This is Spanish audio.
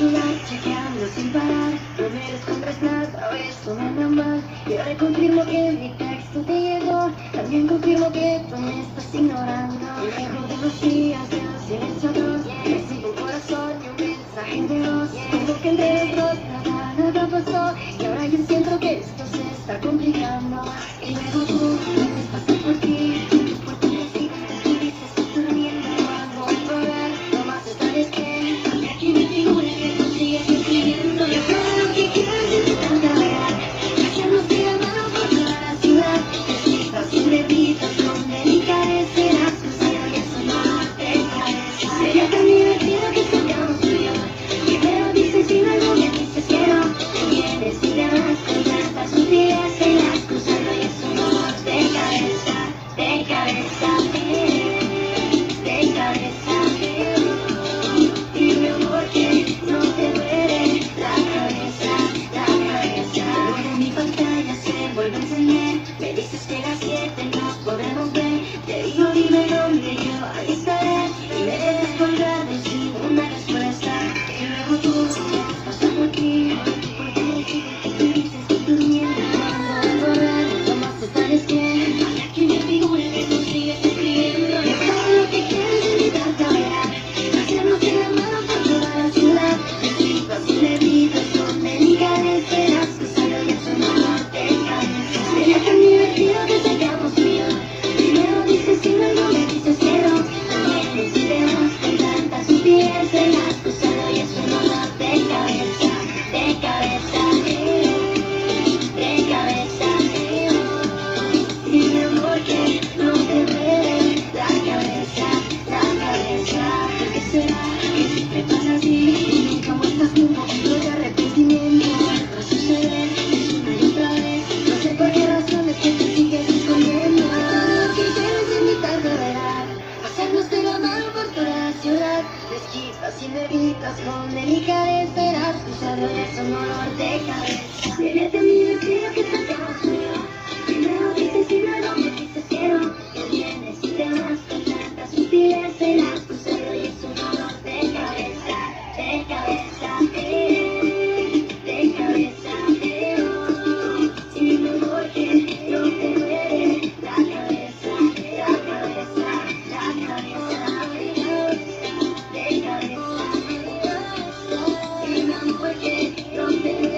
celular chequeando sin parar. No me compras nada, ahora esto nada más Y ahora confirmo que mi texto te llegó. También confirmo que tú me estás ignorando. Y lejos de los días de los silencio atroz. Recibo un corazón y un mensaje de voz. Como que entre los nada, nada pasó. Y ahora yo siento que esto se está complicando. Y luego Podemos corazón de mi cabeza, tu de cabeza. Thank you.